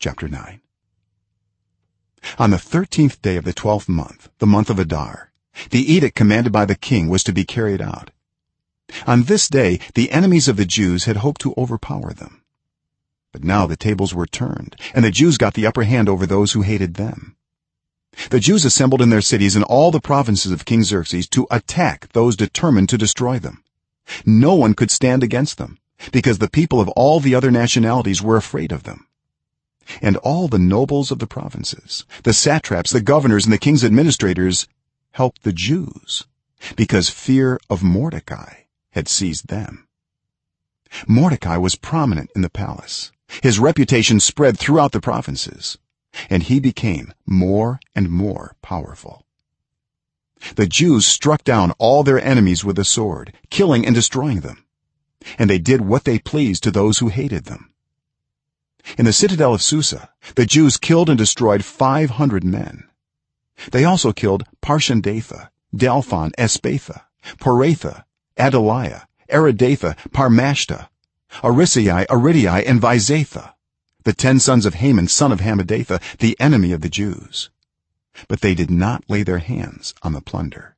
chapter 9 on the 13th day of the 12th month the month of adar the edict commanded by the king was to be carried out. On this day the enemies of the jews had hoped to overpower them. But now the tables were turned and the jews got the upper hand over those who hated them. The jews assembled in their cities in all the provinces of king xerxes to attack those determined to destroy them. No one could stand against them because the people of all the other nationalities were afraid of them and all the nobles of the provinces the satraps the governors and the king's administrators helped the jews because fear of mordecai had seized them. Mordecai was prominent in the palace. His reputation spread throughout the provinces and he became more and more powerful. The jews struck down all their enemies with the sword killing and destroying them and they did what they pleased to those who hated them in the citadel of susa the jews killed and destroyed 500 men. They also killed parshandatha dalphon aspatha poratha adalia aridatha parmashta arisai aridai and vaizatha the 10 sons of haman son of hammedatha the enemy of the jews. But they did not lay their hands on the plunder.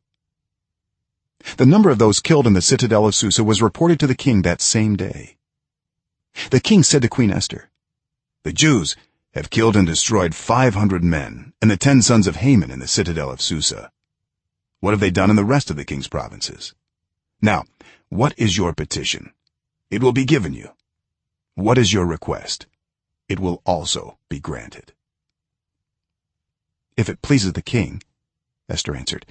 The number of those killed in the citadel of susa was reported to the king that same day. The king said to queen esther the jews have killed and destroyed 500 men and the 10 sons of haman in the citadel of susa. What have they done in the rest of the king's provinces? Now what is your petition? It will be given you. What is your request? It will also be granted. If it pleases the king esther answered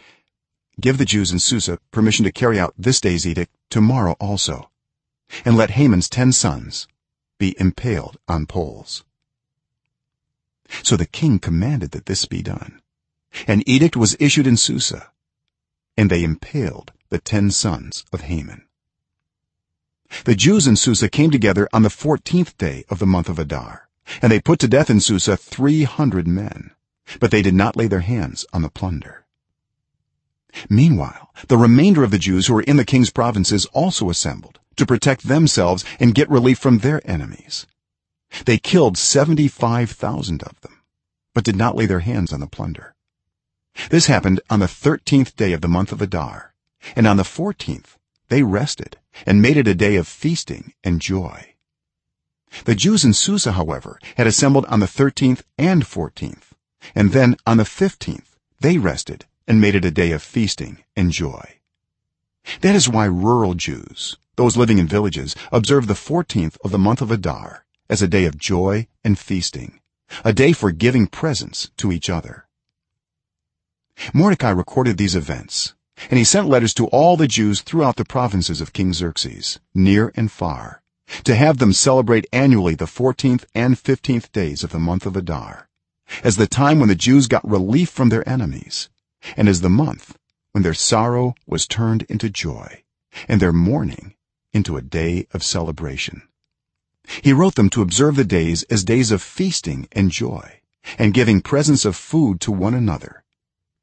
give the jews in susa permission to carry out this day's edict tomorrow also and let haman's 10 sons be impaled on poles. So the king commanded that this be done. An edict was issued in susa and they impaled the 10 sons of haman. The jews in susa came together on the 14th day of the month of adar and they put to death in susa 300 men but they did not lay their hands on the plunder meanwhile the remainder of the jews who were in the king's provinces also assembled to protect themselves and get relief from their enemies. They killed 75000 of them but did not lay their hands on the plunder. This happened on the 13th day of the month of adar and on the 14th they rested and made it a day of feasting and joy. The jews in susa however had assembled on the 13th and 14th and then on the 15th they rested and made it a day of feasting and joy. That is why rural jews those living in villages observe the 14th of the month of adar as a day of joy and feasting a day for giving presents to each other. Mordecai recorded these events and he sent letters to all the jews throughout the provinces of king xerxes near and far to have them celebrate annually the 14th and 15th days of the month of adar as the time when the jews got relief from their enemies and as the month when their sorrow was turned into joy and their mourning into a day of celebration. He wrote them to observe the days as days of feasting and joy and giving presents of food to one another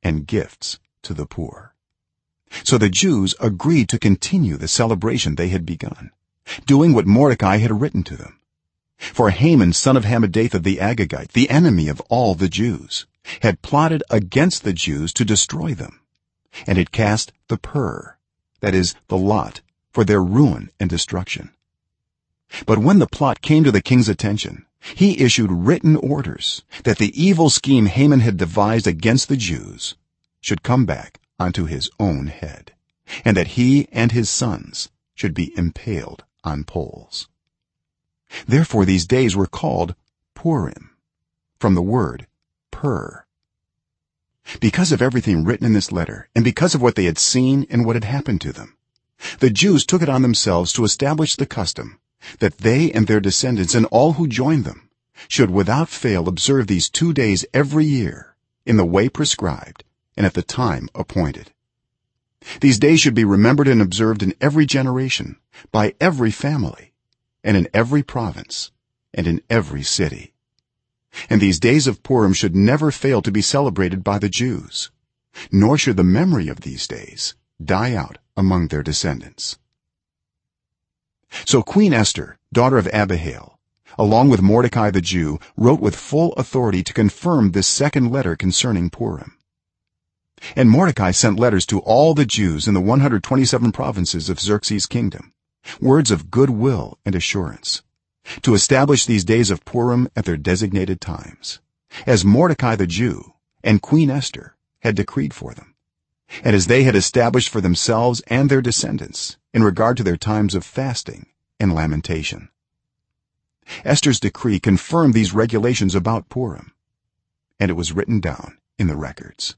and gifts to the poor. So the jews agreed to continue the celebration they had begun doing what mordecai had written to them for haman son of hammedatha the agagite the enemy of all the jews had plotted against the jews to destroy them and had cast the pur that is the lot for their ruin and destruction. But when the plot came to the king's attention he issued written orders that the evil scheme haman had devised against the jews should come back onto his own head and that he and his sons should be impaled on poles therefore these days were called purim from the word pur because of everything written in this letter and because of what they had seen and what had happened to them the jews took it on themselves to establish the custom that they and their descendants and all who joined them should without fail observe these 2 days every year in the way prescribed and at the time appointed. These days should be remembered and observed in every generation by every family and in every province and in every city. And these days of purim should never fail to be celebrated by the jews nor should the memory of these days die out among their descendants. So queen esther daughter of abihail along with mordecai the jew wrote with full authority to confirm this second letter concerning purim. And mordecai sent letters to all the jews in the 127 provinces of xerxes kingdom words of goodwill and assurance to establish these days of purim at their designated times as mordecai the jew and queen esther had decreed for them and as they had established for themselves and their descendants in regard to their times of fasting and lamentation. Esther's decree confirmed these regulations about purim and it was written down in the records